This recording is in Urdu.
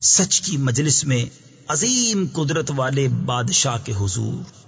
سچ کی مجلس میں عظیم قدرت والے بادشاہ کے حضور۔